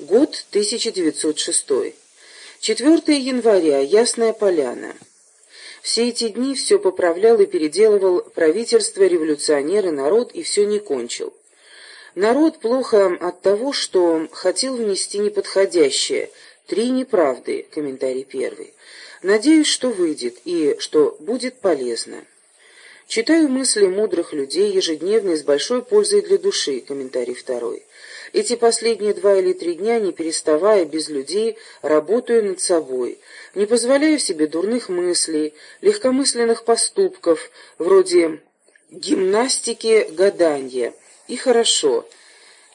Год 1906. 4 января. Ясная поляна. Все эти дни все поправлял и переделывал правительство, революционеры, народ, и все не кончил. Народ плохо от того, что хотел внести неподходящее. Три неправды. Комментарий первый. Надеюсь, что выйдет и что будет полезно. Читаю мысли мудрых людей ежедневно с большой пользой для души. Комментарий второй. Эти последние два или три дня, не переставая, без людей, работаю над собой. Не позволяю себе дурных мыслей, легкомысленных поступков, вроде гимнастики, гадания. И хорошо.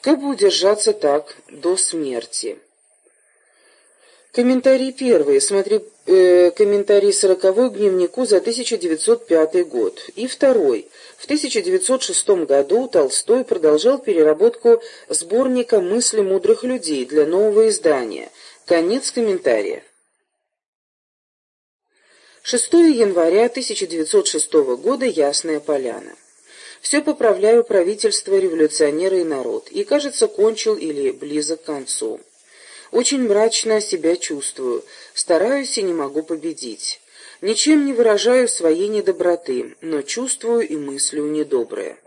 Как бы удержаться так до смерти? Комментарий первый. Смотри э, комментарий сороковой к дневнику за 1905 год. И второй. В 1906 году Толстой продолжал переработку сборника «Мысли мудрых людей» для нового издания. Конец комментария. 6 января 1906 года. Ясная Поляна. Все поправляю правительство, революционеры и народ, и, кажется, кончил или близок к концу. Очень мрачно себя чувствую, стараюсь и не могу победить. Ничем не выражаю своей недоброты, но чувствую и мыслю недоброе.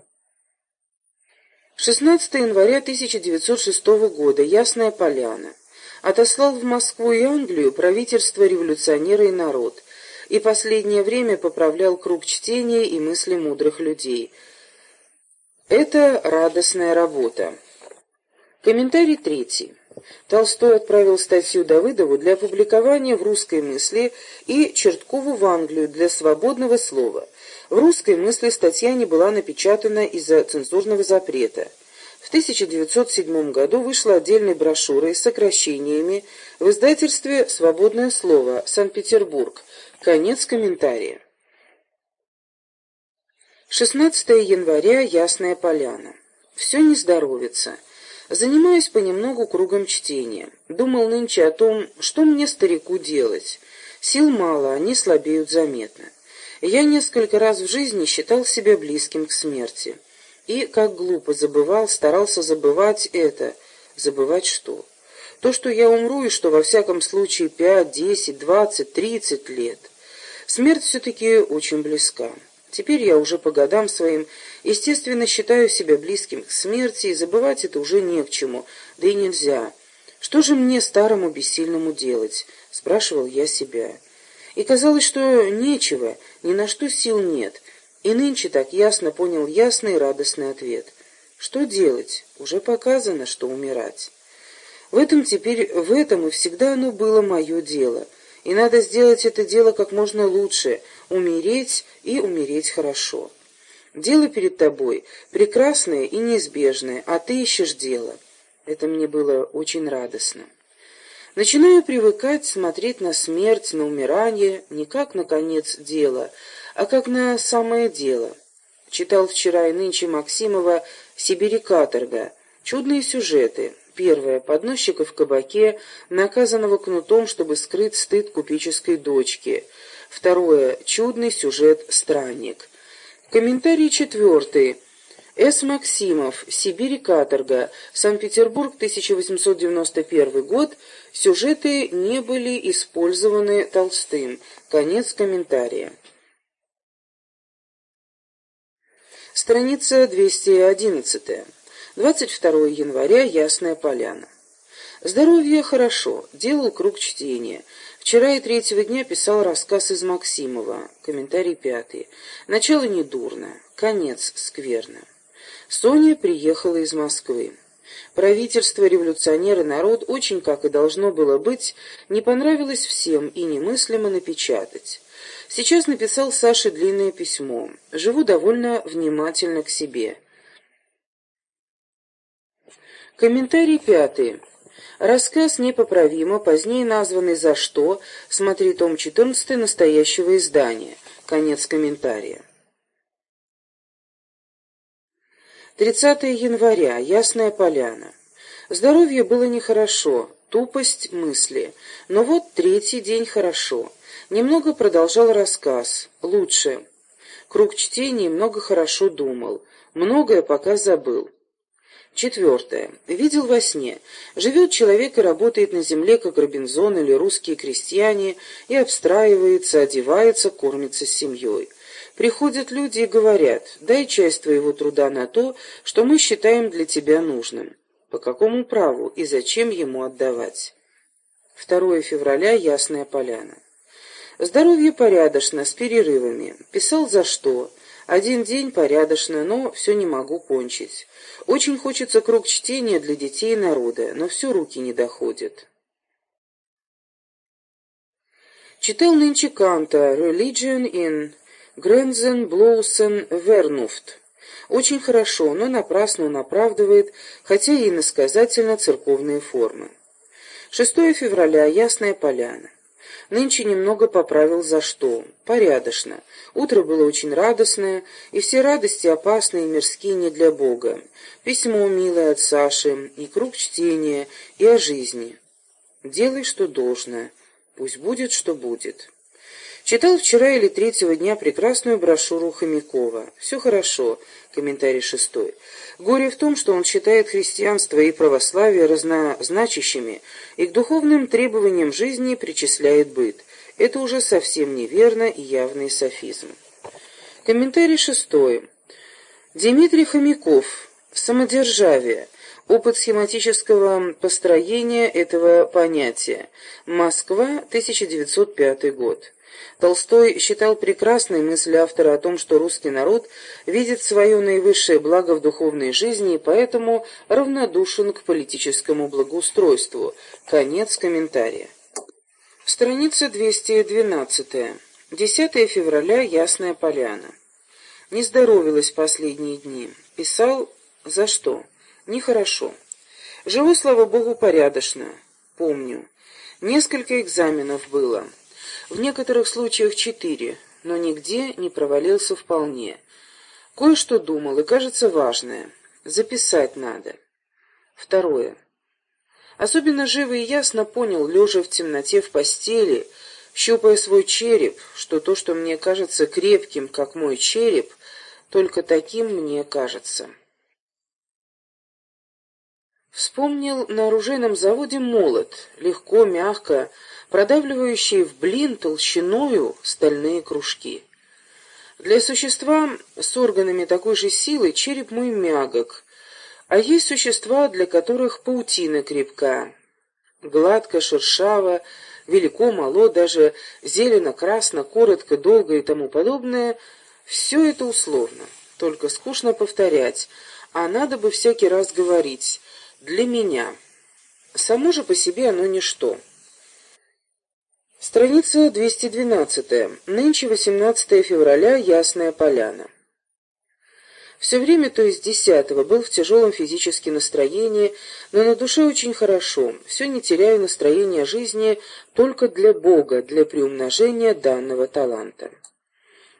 16 января 1906 года. Ясная Поляна. Отослал в Москву и Англию правительство, революционеры и народ, и последнее время поправлял круг чтения и мысли мудрых людей. Это радостная работа. Комментарий третий. Толстой отправил статью Давыдову для опубликования в «Русской мысли» и Черткову в Англию для свободного слова. В «Русской мысли» статья не была напечатана из-за цензурного запрета. В 1907 году вышла отдельной брошюрой с сокращениями в издательстве «Свободное слово. Санкт-Петербург». Конец комментария. 16 января. Ясная поляна. Все не здоровится. Занимаюсь понемногу кругом чтения. Думал нынче о том, что мне, старику, делать. Сил мало, они слабеют заметно. Я несколько раз в жизни считал себя близким к смерти. И, как глупо забывал, старался забывать это. Забывать что? То, что я умру, и что во всяком случае пять, десять, двадцать, тридцать лет. Смерть все-таки очень близка. Теперь я уже по годам своим, естественно, считаю себя близким к смерти, и забывать это уже не к чему, да и нельзя. Что же мне, старому бессильному, делать? Спрашивал я себя. И казалось, что нечего, ни на что сил нет. И нынче так ясно понял ясный и радостный ответ. Что делать? Уже показано, что умирать. В этом теперь, в этом и всегда оно было мое дело — и надо сделать это дело как можно лучше, умереть и умереть хорошо. Дело перед тобой прекрасное и неизбежное, а ты ищешь дело. Это мне было очень радостно. Начинаю привыкать смотреть на смерть, на умирание не как на конец дела, а как на самое дело. Читал вчера и нынче Максимова «Сибири каторга». Чудные сюжеты. Первое. Подносчика в кабаке, наказанного кнутом, чтобы скрыть стыд купеческой дочки. Второе. Чудный сюжет «Странник». Комментарий четвертый. С. Максимов. Сибирь каторга. Санкт-Петербург, 1891 год. Сюжеты не были использованы Толстым. Конец комментария. Страница 211. 22 января. Ясная поляна. Здоровье хорошо. Делал круг чтения. Вчера и третьего дня писал рассказ из Максимова. Комментарий пятый. Начало недурно. Конец скверно. Соня приехала из Москвы. Правительство, революционеры, народ, очень, как и должно было быть, не понравилось всем и немыслимо напечатать. Сейчас написал Саше длинное письмо. Живу довольно внимательно к себе. Комментарий пятый. Рассказ непоправимо, позднее названный «За что», смотри том 14 настоящего издания. Конец комментария. 30 января. Ясная поляна. Здоровье было нехорошо, тупость мысли. Но вот третий день хорошо. Немного продолжал рассказ. Лучше. Круг чтения много хорошо думал. Многое пока забыл. Четвертое. Видел во сне. Живет человек и работает на земле, как Робинзон или русские крестьяне, и обстраивается, одевается, кормится с семьей. Приходят люди и говорят, дай часть твоего труда на то, что мы считаем для тебя нужным. По какому праву и зачем ему отдавать? 2 февраля, Ясная Поляна. Здоровье порядочно, с перерывами. Писал за что? Один день порядочно, но все не могу кончить. Очень хочется круг чтения для детей и народа, но все руки не доходят. Читал нынче Канта «Religion in Grenzen Blossom Vernuft». Очень хорошо, но напрасно он оправдывает, хотя и иносказательно, церковные формы. 6 февраля, Ясная Поляна. Нынче немного поправил за что. Порядочно. Утро было очень радостное, и все радости опасные и мирские не для Бога. Письмо милое от Саши, и круг чтения, и о жизни. Делай, что должно. Пусть будет, что будет. Читал вчера или третьего дня прекрасную брошюру Хомякова. Все хорошо. Комментарий шестой. Горе в том, что он считает христианство и православие разнозначащими и к духовным требованиям жизни причисляет быт. Это уже совсем неверно и явный софизм. Комментарий шестой. Дмитрий Хомяков. Самодержавие. Опыт схематического построения этого понятия. Москва, 1905 год. Толстой считал прекрасной мысль автора о том, что русский народ видит свое наивысшее благо в духовной жизни и поэтому равнодушен к политическому благоустройству. Конец комментария. Страница 212. 10 февраля. Ясная Поляна. Не здоровилась последние дни. Писал за что? Нехорошо. Живу, слава богу, порядочно. Помню. Несколько экзаменов было. В некоторых случаях четыре, но нигде не провалился вполне. Кое-что думал, и кажется важное. Записать надо. Второе. Особенно живо и ясно понял, лежа в темноте в постели, щупая свой череп, что то, что мне кажется крепким, как мой череп, только таким мне кажется. Вспомнил на оружейном заводе молот, легко, мягко, продавливающий в блин толщиною стальные кружки. Для существа с органами такой же силы череп мой мягок, а есть существа, для которых паутина крепка. Гладко, шершаво, велико, мало, даже зелено, красно, коротко, долго и тому подобное — все это условно, только скучно повторять, а надо бы всякий раз говорить для меня. Само же по себе оно ничто. Страница 212. Нынче 18 февраля, Ясная Поляна. Все время, то есть десятого, был в тяжелом физическом настроении, но на душе очень хорошо. Все не теряю настроения жизни только для Бога, для приумножения данного таланта.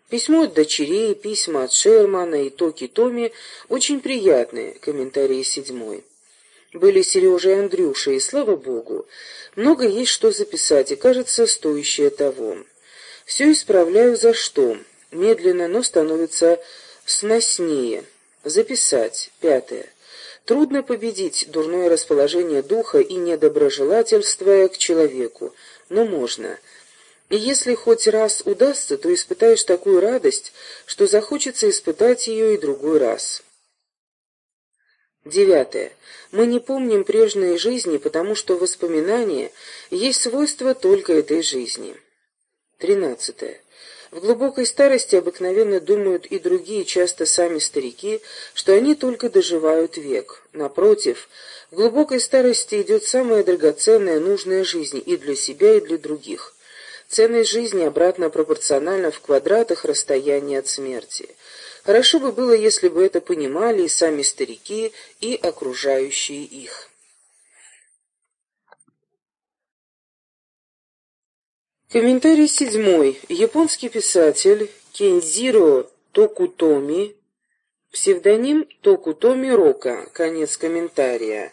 Письмо от дочерей, письма от Шермана и Токи Томи очень приятные, комментарий седьмой были Сережа и Андрюша, и, слава богу, много есть что записать, и, кажется, стоящее того. Все исправляю за что. Медленно, но становится сноснее. Записать. Пятое. Трудно победить дурное расположение духа и недоброжелательство к человеку, но можно. И если хоть раз удастся, то испытаешь такую радость, что захочется испытать ее и другой раз. Девятое. Мы не помним прежней жизни, потому что воспоминания есть свойство только этой жизни. Тринадцатое. В глубокой старости обыкновенно думают и другие, часто сами старики, что они только доживают век. Напротив, в глубокой старости идет самая драгоценная, нужная жизнь и для себя, и для других. Ценность жизни обратно пропорциональна в квадратах расстояния от смерти. Хорошо бы было, если бы это понимали и сами старики, и окружающие их. Комментарий седьмой. Японский писатель Кензиро Токутоми, псевдоним Токутоми Рока, конец комментария.